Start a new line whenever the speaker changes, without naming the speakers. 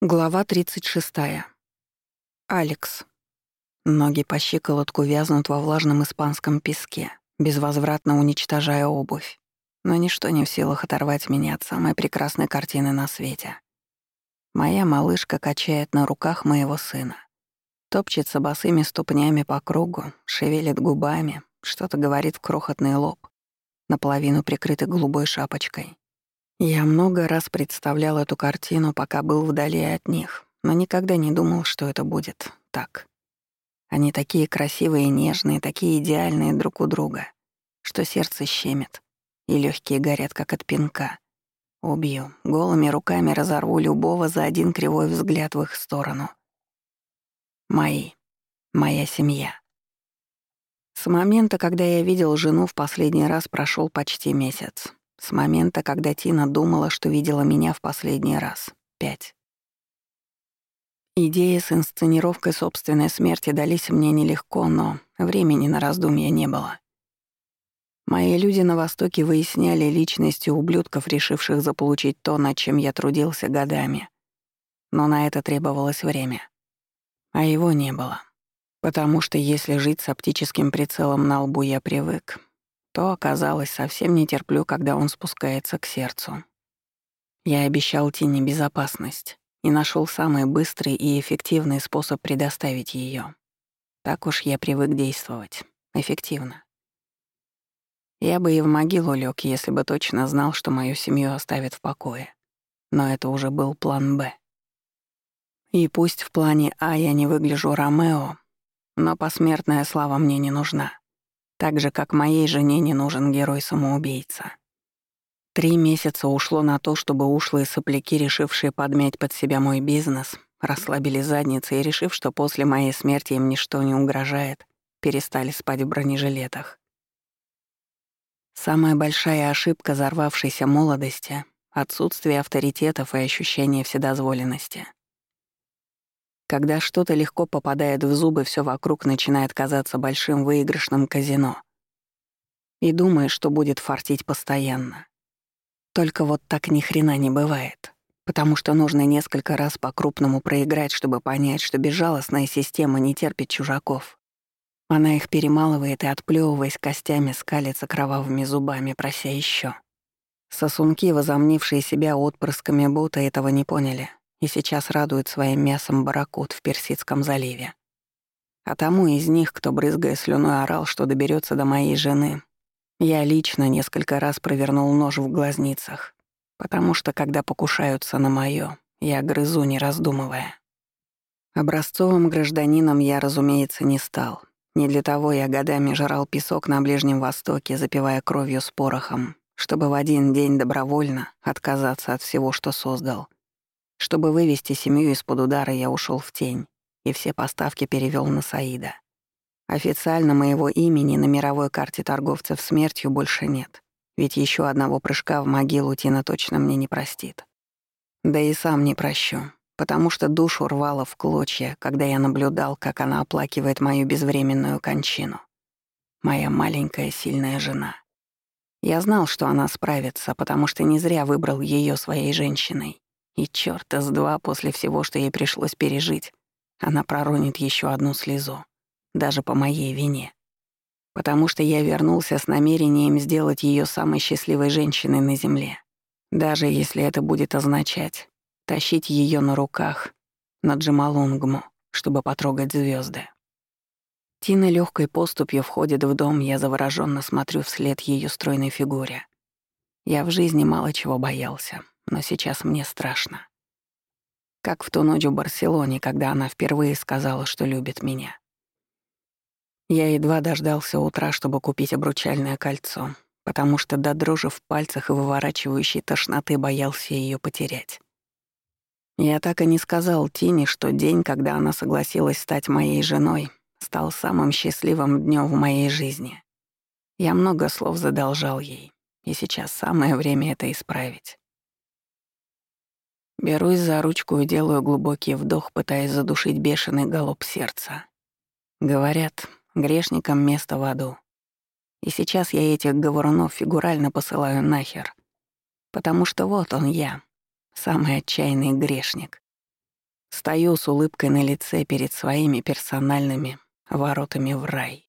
Глава 36. Алекс. Ноги по щиколотку вязнут во влажном испанском песке, безвозвратно уничтожая обувь. Но ничто не в силах оторвать меня от самой прекрасной картины на свете. Моя малышка качает на руках моего сына. Топчется босыми ступнями по кругу, шевелит губами, что-то говорит в крохотный лоб, наполовину прикрытый голубой шапочкой. Я много раз представлял эту картину, пока был вдали от них, но никогда не думал, что это будет так. Они такие красивые и нежные, такие идеальные друг у друга, что сердце щемит, и легкие горят, как от пинка. Убью, голыми руками разорву любого за один кривой взгляд в их сторону. Мои. Моя семья. С момента, когда я видел жену в последний раз, прошел почти месяц. С момента, когда Тина думала, что видела меня в последний раз. Пять. Идеи с инсценировкой собственной смерти дались мне нелегко, но времени на раздумья не было. Мои люди на Востоке выясняли личности ублюдков, решивших заполучить то, над чем я трудился годами. Но на это требовалось время. А его не было. Потому что если жить с оптическим прицелом на лбу я привык, то оказалось, совсем не терплю, когда он спускается к сердцу. Я обещал Тине безопасность и нашел самый быстрый и эффективный способ предоставить ее. Так уж я привык действовать. Эффективно. Я бы и в могилу лег, если бы точно знал, что мою семью оставят в покое. Но это уже был план «Б». И пусть в плане А я не выгляжу Ромео, но посмертная слава мне не нужна. Так же, как моей жене не нужен герой-самоубийца. Три месяца ушло на то, чтобы ушлые сопляки, решившие подмять под себя мой бизнес, расслабили задницы и, решив, что после моей смерти им ничто не угрожает, перестали спать в бронежилетах. Самая большая ошибка взорвавшейся молодости — отсутствие авторитетов и ощущение вседозволенности. Когда что-то легко попадает в зубы, все вокруг начинает казаться большим выигрышным казино. И думаешь, что будет фартить постоянно. Только вот так ни хрена не бывает. Потому что нужно несколько раз по-крупному проиграть, чтобы понять, что безжалостная система не терпит чужаков. Она их перемалывает и, отплёвываясь костями, скалится кровавыми зубами, прося еще. Сосунки, возомнившие себя отпрысками бота, этого не поняли и сейчас радует своим мясом баракут в Персидском заливе. А тому из них, кто, брызгая слюной, орал, что доберется до моей жены, я лично несколько раз провернул нож в глазницах, потому что, когда покушаются на моё, я грызу, не раздумывая. Образцовым гражданином я, разумеется, не стал. Не для того я годами жрал песок на Ближнем Востоке, запивая кровью с порохом, чтобы в один день добровольно отказаться от всего, что создал — чтобы вывести семью из-под удара, я ушел в тень и все поставки перевел на Саида. Официально моего имени на мировой карте торговцев смертью больше нет, ведь еще одного прыжка в могилу Тина точно мне не простит. Да и сам не прощу, потому что душу рвало в клочья, когда я наблюдал, как она оплакивает мою безвременную кончину. Моя маленькая сильная жена. Я знал, что она справится, потому что не зря выбрал ее своей женщиной. И чёрта с два после всего, что ей пришлось пережить, она проронит еще одну слезу, даже по моей вине. Потому что я вернулся с намерением сделать ее самой счастливой женщиной на земле. Даже если это будет означать тащить ее на руках на Джамалунгму, чтобы потрогать звезды. Тина легкой поступью входит в дом, я завороженно смотрю вслед ее стройной фигуре. Я в жизни мало чего боялся, но сейчас мне страшно. Как в ту ночь в Барселоне, когда она впервые сказала, что любит меня. Я едва дождался утра, чтобы купить обручальное кольцо, потому что до дрожи в пальцах и выворачивающей тошноты боялся ее потерять. Я так и не сказал Тине, что день, когда она согласилась стать моей женой, стал самым счастливым днем в моей жизни. Я много слов задолжал ей, и сейчас самое время это исправить. Берусь за ручку и делаю глубокий вдох, пытаясь задушить бешеный галоп сердца. Говорят, грешникам место в аду. И сейчас я этих говорунов фигурально посылаю нахер. Потому что вот он я, самый отчаянный грешник. Стою с улыбкой на лице перед своими персональными воротами в рай.